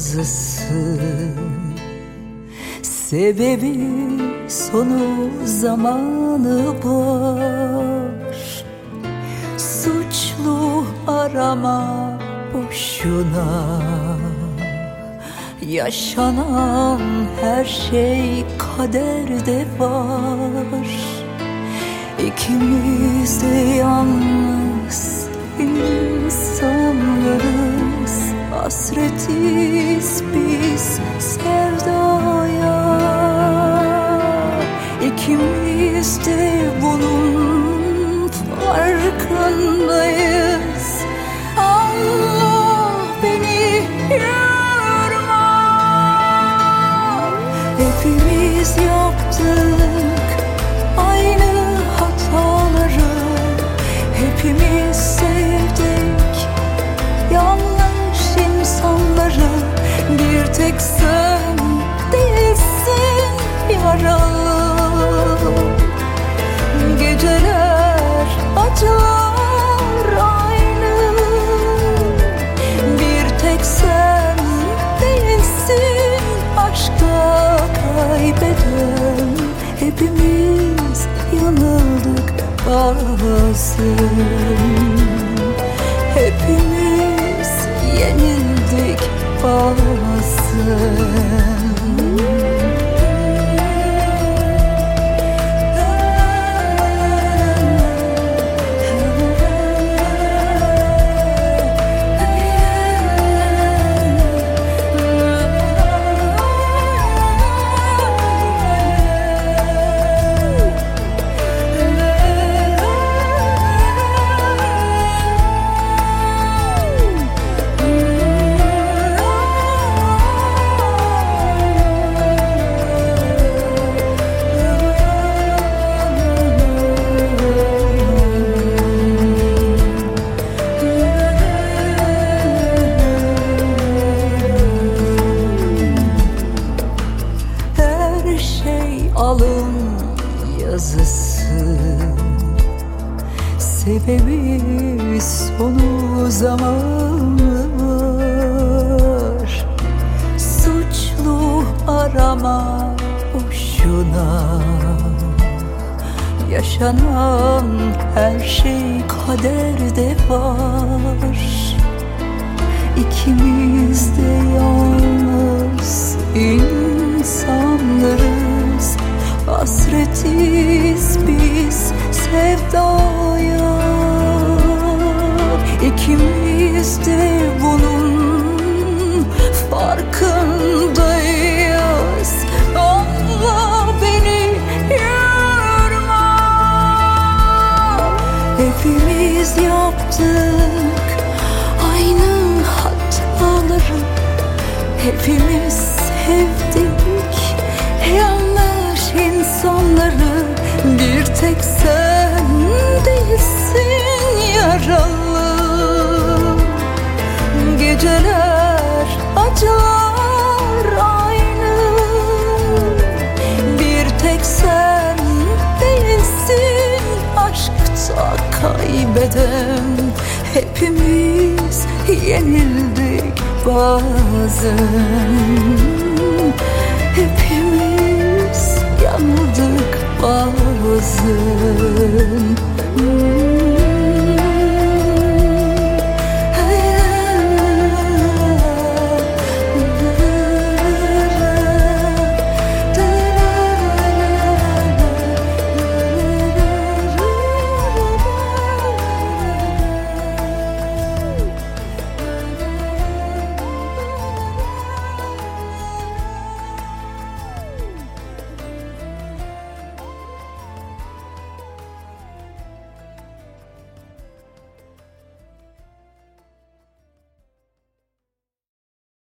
yazısı Sebebi sonu zamanı var Suçlu arama boşuna. Yaşanan her şey kaderde var. İkimiz de yalnız insanlarız Hepimiz yanıldık bazen Hepimiz yenildik bazen Sebebi sonu zamanı var Suçlu arama boşuna. Yaşanan her şey kaderde var. İkimiz de yalnız insanlarız. Hasretiz biz sevdaya farkındayız. Allah beni yorma. Hepimiz yaptık. Aynı hataları. Hepimiz sevdik. Yanlış insanları. Bir tek sen değilsin yaralı kaybeden Hepimiz yenildik bazen. Hepimiz yanıldık bazen